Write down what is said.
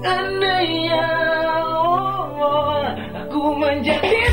Andai ya Allah, oh, oh, aku menjadi